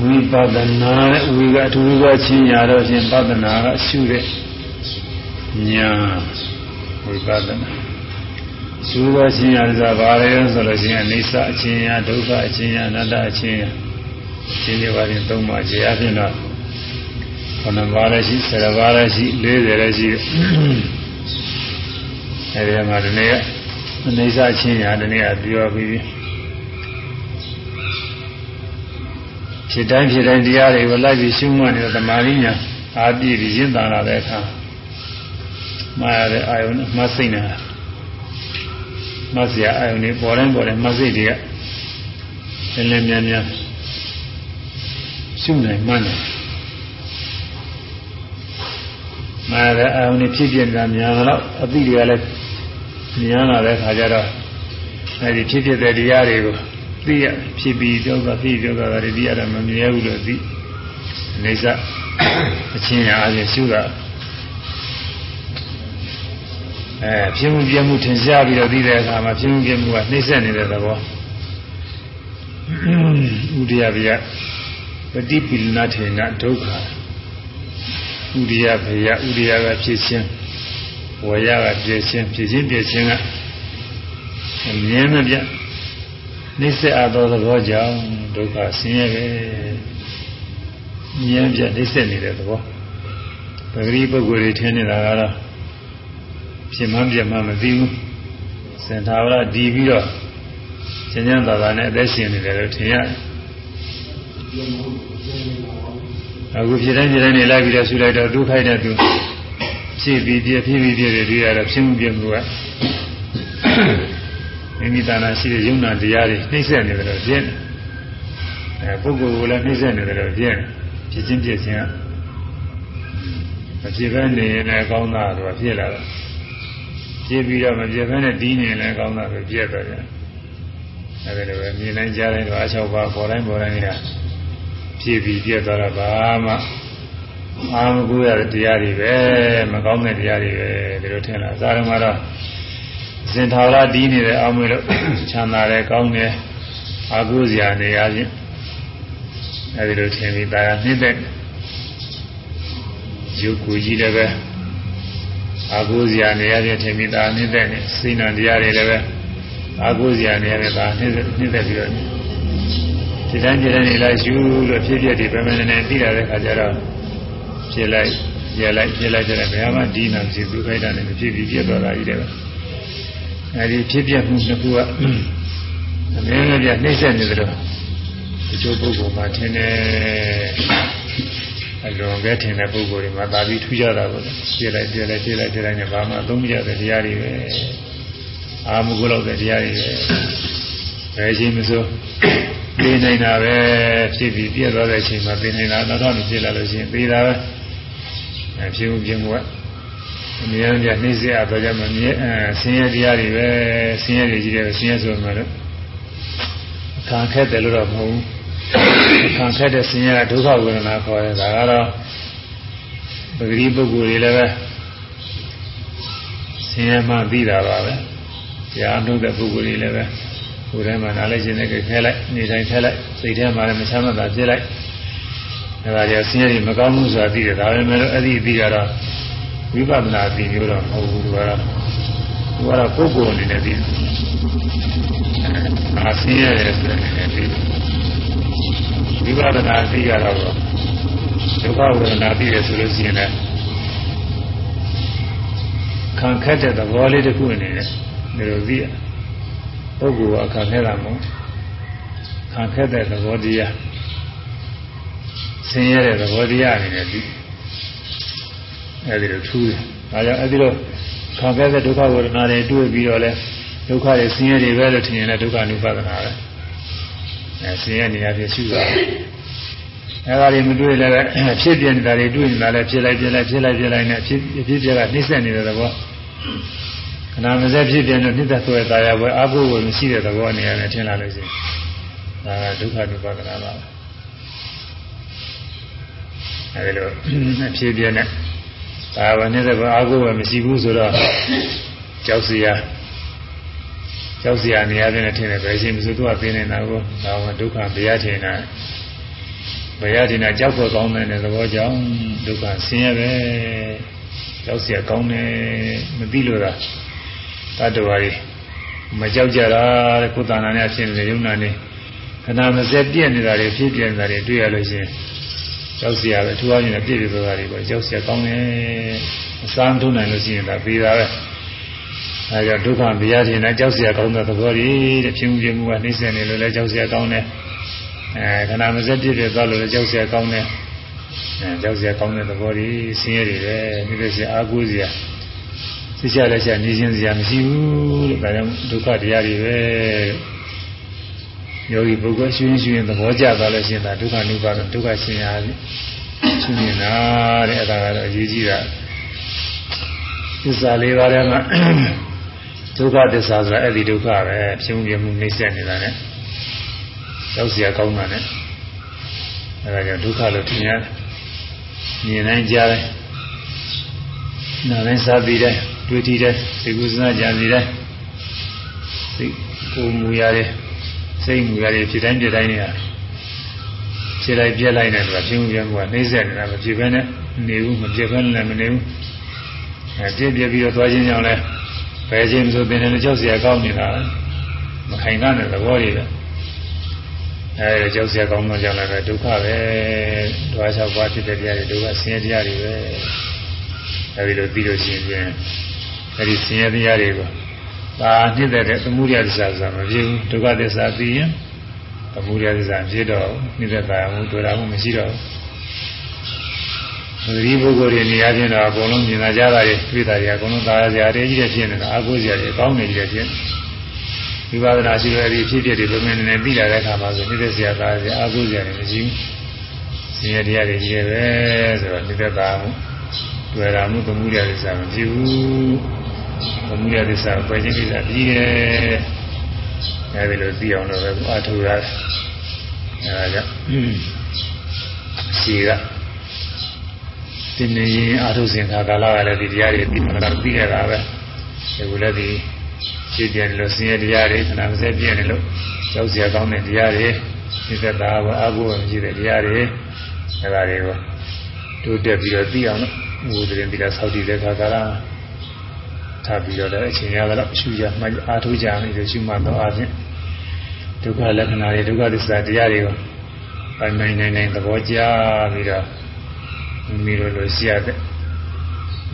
ဝိပဿနာဝိကအထူးကချင်းရတော့ဖြင့်ပဿနာကရှုတဲ့ညာဝိပဿနာရှုသောချင်းရဆိုတာဘာလဲဆိုလို့ရှိရင်အိသအချင်းရဒုက္ခအချင်းရအနတ္တအချင်းရရှင်းရပါရင်သုံးပါးခြေအဖြစ်တော့ခဏပါးလည်းရှိဆယ်ပါးလည်းရှိ40လည်းရှိအဲဒီမှာဒီနေ့ အိသအချင်းရဒီနေ့ကပြောပြီးဖြစ်တိုင်းဖြစ်တိုင်းတရားတွေကိုလိုက်ပြီးရှုမှတ်နေတဲ့သမာဓိညာအာပြည့်ပြီးရင့်တာလာတဲ့အခါမှားရတဲ့အာယုန်မှတ်စိတ်နေတာမှတ်စရာအာယုန်တွေပေါ်တိုင်းပေါ်တိုင်းမှတ်စိတ်တွေကလည်းလည်းများများရှုနိုင်မှန်းတယ်မှားတဲ့အာယုန်တွေဖြစ်ပြနေတာများတော့အသိတွေကလည်း များလာတဲ့အခါကျတော့အဲဒီဖြစ်ဖြစ်တဲ့တရားတွေကိုသိရဖြစ်ပြီးကြောက်ကသိကြောက်ကလည်းသိရတာမမြဲဘူးလို့သိအနေစအချင်းရာအချင်းရှုတာအဲဖြစ်မှုပြမှုထင်ရှားပြီးတော့သိတဲ့အခါမှာဖြစ်မှုပြမှုကနှိမ့်ဆက်နေတဲ့သဘောဥဒိယဗျာပฏิပိလနာထေနဒုက္ခဥဒိယဗျာဥဒိယကဖြစ်ခြင်း ဝေယကပြည့်ခြင်းဖြစ်ခြင်းပြည့်ခြင်းကအမြဲမပြတ်နှိစ္စအပ်သောသဘောကြောင့်ဒုက္ခဆင်းရဲပဲဉာဏ်ပြနှိစ္စနေတဲ့သဘောပဂရိပုဂ္ဂိုလ်တွေထင်နေတာကတော့ဖြစ်မှန်းပြမှန်းမသိဘူးစင်သာဝရဒီပြီးတော့ကျဉ်းကျဉ်းသာသာနဲ့အသက်ရှင်နေတယ်လို့ထင်ရတယ်အခုဖြစ်တိုင်းဖြစ်တိုင်းနေလိုက်ပြီးတော့ဆူလိုက်တော့ဒုက္ခိုက်တဲ့သူ ဖြစ်ပြီးပြဖြစ်ပြီးပြတွေတွေ့ရတော့ဖြစ်မှုပြမှုကမိမိတဏ္ဍာရှိတဲ့ယုံနာတရားတွေနှိမ့်ဆက်နေတယ်လို့ပြင်းအဲပုဂ္ဂိုလ်ကလည်းနှိမ့်ဆက်နေတယ်လို့ပြင်းဖြစ်ချင်းပြချင်းကမဖြစ်ဘဲနေရင်လည်းကောင်းတာတော့ဖြစ်လာတော့ဖြစ်ပြီးတော့မဖြစ်ဘဲနဲ့ဒီးနေရင်လည်းကောင်းတာပဲပြည့်သွားတယ်အဲဒီလိုပဲမြင်တိုင်းကြားတိုင်းတော့အချောက်ပါပေါ်တိုင်းပေါ်တိုင်းကဖြစ်ပြီးပြည့်သွားတာဘာမှ အာမကူရတဲ့တရားတွေပဲမကောင်းတဲ့တရားတွေပဲဒီလိုထင်လာသာရမတော့စင်ထာဝရတည်နေတဲ့အောင်းမေလို့ချမ်းသာတယ်ကောင်းတယ်အာဟုဇာနေရချင်းအဲဒီလိုထင်ပြီးဒါကနှိမ့်တဲ့ရုပ်ကိုကြီးလည်းပဲအာဟုဇာနေရချင်းထင်ပြီးဒါနှိမ့်တဲ့စိဏတရားတွေလည်းပဲအာဟုဇာနေရတဲ့ဒါနှိမ့်တဲ့နှိမ့်တဲ့ပြီးတော့ဒီတိုင်းဒီတိုင်းနေလိုက်ယူလို့ဖြစ်ဖြစ်ဒီပဲမနေနေသိရတဲ့ခါကျတော့ ဖြစ်လိုက်ပြလိုက်ပြလိုက်ကြတယ်ဘယ်မှဒီနာမရှိဘူးခိုက်တာနဲ့ဖြစ်ပြီးပြတ်သွားတာကြီးတယ်ပဲအဲဒီဖြစ်ပြမှုနှစ်ခုကအမြဲတမ်းနှိမ့်ဆက်နေကြတော့ဒီချို့ပုဂ္ဂိုလ်မှာထင်တယ်အလွန်ပဲထင်တဲ့ပုဂ္ဂိုလ်တွေမှာသာပြီးထူးကြတာပေါ့ပြလိုက်ပြလိုက်ပြလိုက်ပြလိုက်နဲ့ဘာမှအသုံးမရတဲ့တရားတွေပဲအာမဂုလောက်တဲ့တရားတွေပဲဘယ်ချင်းမစိုးသိနေတာပဲဖြစ်ပြီးပြည့်သွားတဲ့အချိန်မှာသိနေတာတော့တော့ဖြစ်လာလို့ရှိရင်သိတာပဲ အဖြစ်မှုပြင်းမှုကအမြဲတမ်းနှိမ့်စေအပ်တော့ကြမှာမြဲအဲဆင်းရဲတရားတွေပဲဆင်းရဲတွေကြီးတယ်ဆင်းရဲဆိုမှလည်းခံခက်တယ်လို့တော့မဟုတ်ဘူးခံခက်တဲ့ဆင်းရဲကဒုက္ခဝေဒနာခေါ်တယ်ဒါကတော့ပဂတိပုဂ္ဂိုလ်တွေလည်းပဲဆင်းရဲမှသိတာပါပဲတရားအထုတ်တဲ့ပုဂ္ဂိုလ်တွေလည်းပဲကိုယ်ထဲမှာနားလိုက်ခြင်းနဲ့ခဲလိုက်နေတိုင်းခဲလိုက်စိတ်ထဲမှာလည်းမချမ်းသာဖြစ်လိုက် အဲဒါကြောင့်ဆင်းရဲတွေမကောင်းမှုဆိုတာသိတယ်ဒါပေမဲ့အဲ့ဒီအသိကတော့ဝိပဿနာသိမျိုးတော့မဟုတ်ဘူးသူကတော့သူကတော့ပုဂ္ဂိုလ်အနေနဲ့သိတယ်အာဆင်းရဲတယ်ဆိုတဲ့အနေနဲ့သိတယ်ဝိပဿနာသိရတော့ဒုက္ခဝေဒနာသိရဆိုလို့ရှိရင်လည်းခံခက်တဲ့သဘောလေးတစ်ခုအနေနဲ့ဒီလိုသိရပုဂ္ဂိုလ်ကခံခဲ့တာမဟုတ်ခံခဲ့တဲ့သဘောတရား ဆင်းရဲတဲ့သဘောတရားအနေနဲ့ဒီအဲဒီလိုထူးတယ်။ဒါကြောင့်အဲဒီလိုခံခဲ့တဲ့ဒုက္ခဝေဒနာတွေတွေ့ပြီးတော့လဲဒုက္ခတွေဆင်းရဲတွေပဲလို့ထင်ရင်လည်းဒုက္ခအနုပါဒနာပဲ။အဲဆင်းရဲနေရာဖြစ်ရှိတာ။အဲဒါတွေမတွေ့လည်းပဲဖြစ်ပြနေတာတွေတွေ့နေတာလည်းဖြစ်လိုက်ဖြစ်လိုက်ဖြစ်လိုက်ဖြစ်လိုက်နဲ့ဖြစ်ဖြစ်ပြကနှိမ့်ဆက်နေတဲ့သဘောခဏမစက်ဖြစ်ပြနေနှိမ့်သက်ဆွဲသားရပွဲအကုဝယ်မရှိတဲ့သဘောအနေနဲ့ထင်လာလို့ရှိရင်ဒါကဒုက္ခအနုပါဒနာပါပဲ။ အဲဒီလိုဖြစ်ပြနေဒါဝနဲ့တဲ့အာကိုပဲမရှိဘူးဆိုတော့ကြောက်စရာကြောက်စရာနေရာတွေနဲ့ထင်တယ်ပဲရှင်မစိုးသူကပြင်းနေတာကိုဒါမှဒုက္ခဘေးရထင်တာဘေးရထင်တာကြောက်ဖို့ကောင်းတယ်တဲ့သဘောကြောင့်ဒုက္ခဆင်းရဲပဲကြောက်စရာကောင်းတယ်မသိလို့လားတတ္တဝါတွေမကြောက်ကြတာတဲ့ကိုယ်တဏ္ဍာနဲ့ဖြစ်နေတဲ့ယုံနာနေခဏမစက်ပြည့်နေတာတွေဖြစ်ပြနေတာတွေတွေ့ရလို့ရှိရင် ကြောက်စရာပဲထူအောင်နေတဲ့ပြည့်ပြည့်သွားတာတွေပေါ့ကြောက်စရာကောင်းတယ်အစမ်းထုံးနိုင်လို့ရှိရင်ဒါပြီးတာပဲအဲကြောင့်ဒုက္ခမရခြင်းနဲ့ကြောက်စရာကောင်းတဲ့သဘောကြီးတဲ့ဖြစ်မှုပြမှုကနှိမ့်ဆက်နေလို့လည်းကြောက်စရာကောင်းတယ်အဲခဏမစက်ပြည့်ပြည့်သွားလို့လည်းကြောက်စရာကောင်းတယ်အဲကြောက်စရာကောင်းတဲ့သဘောကြီးဆင်းရဲတွေပဲဒီလိုစရာအာကိုးစရာသိချလက်ချနေခြင်းစရာမရှိဘူးတဲ့ဒါကြောင့်ဒုက္ခတရားတွေပဲ ယောဂီပုဂ္ဂိုလ်ရှင်ရှင်သဘောကျသွားလို့ရှိရင်ဒါဒုက္ခနိဗ္ဗာန်ဒုက္ခရှင်ရာရှင်နေတာတဲ့အဲဒါကတော့အရေးကြီးတာသစ္စာလေးပါးထဲမှာဒုက္ခသစ္စာဆိုတာအဲ့ဒီဒုက္ခပဲဖြစ်မှုပြမှုနှိမ့်ဆက်နေတာ ਨੇ ရောက်เสียကောင်းတာ ਨੇ အဲဒါကြောင့်ဒုက္ခလို့ထင်ရတယ်မြင်နိုင်ကြတယ်နားတိုင်းစားပြီးတယ်တွေ့ထိတယ်သိကုသနာကြံစီတယ်သိကိုမူရတယ် စိတ်မူရည်ဖြစ်တိုင်းဖြစ်တိုင်းနေတာခြေလိုက်ပြက်လိုက်နေတယ်ပြင်းပြင်းကနှိမ့်ဆက်နေတာမဖြစ်ဘဲနဲ့နေဘူးမဖြစ်ဘဲနဲ့မနေဘူးအဲပြည့်ပြည့်ပြီးတော့သွားခြင်းကြောင့်လဲဘယ်ခြင်းဆိုပင်လည်းကြောက်စရာကောင်းနေတာမခိုင်တာတဲ့သဘောတွေပဲအဲကြောက်စရာကောင်းမှကြောင့်လည်းဒုက္ခပဲဒွါး၆ပါးဖြစ်တဲ့တရားတွေဒုက္ခဆင်းရဲတရားတွေပဲအဲဒီလိုပြီးလို့ရှိရင်အဲဒီဆင်းရဲတရားတွေကို ပါနှိမ့်တဲ့သမှုရသစ္စာဆိုတာမဖြစ်ဘူးဒုက္ခသစ္စာသိရင်သမှုရသစ္စာဖြစ်တော့နှိမ့်တဲ့တာမှုတွေ့တာမှုမရှိတော့ဘူးဒီပုဂ္ဂိုလ်တွေနေရာချင်းတော့အကုန်လုံးမြင်လာကြတာတွေတွေ့တာတွေအကုန်လုံးသာရစရာတွေကြီးတဲ့ဖြစ်နေတာအကုစရာတွေအကောင်းနေကြီးတဲ့ဖြစ်ဝိပဿနာရှိတဲ့ဒီဖြစ်ဖြစ်တွေဘယ်မှနေနေပြီးလာတဲ့အခါမှာဆိုနှိမ့်တဲ့စရာသာရစရာအကုစရာတွေမရှိဘူးဆင်းရဲတရားတွေကြီးတယ်ပဲဆိုတော့နှိမ့်တဲ့တာမှုတွေ့တာမှုသမှုရသစ္စာမဖြစ်ဘူး သမှုရသစ္စာပဲခြင်းကိစ္စပြီးတယ်အဲဒီလိုသိအောင်လို့ပဲအထူရတယ်အဲဒါကြောင့်ရှိကဒီနေရင်အာထုစဉ်ခါကာလကလည်းဒီတရားတွေပြီးမှတော့ပြီးရတာပဲဒီလိုလည်းဒီရှင်းပြတယ်လို့ဆင်းရဲတရားတွေခဏမစက်ပြည့်တယ်လို့ကြောက်စရာကောင်းတဲ့တရားတွေဒီသက်တာကအဘိုးမရှိတဲ့တရားတွေအဲဒါတွေကိုတိုးတက်ပြီးတော့သိအောင်လို့ဘုရားတင်ပြီးတော့ဆောက်တည်တဲ့ခါကာလ ထပ်ပြီးတော့လည်းအချိန်ရတော့ရှုရမှအားထုတ်ကြမယ်လို့ရှုမှတော့အားဖြင့်ဒုက္ခလက္ခဏာတွေဒုက္ခသစ္စာတရားတွေကိုပိုင်ပိုင်နိုင်နိုင်သဘောကျပြီးတော့မိလိုလိုရှိရတဲ့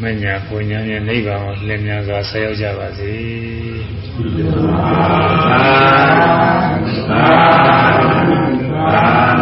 မညာကိုညာရဲ့နိဗ္ဗာန်ကိုလင်မြန်စွာဆက်ရောက်ကြပါစေ။သာသာသာ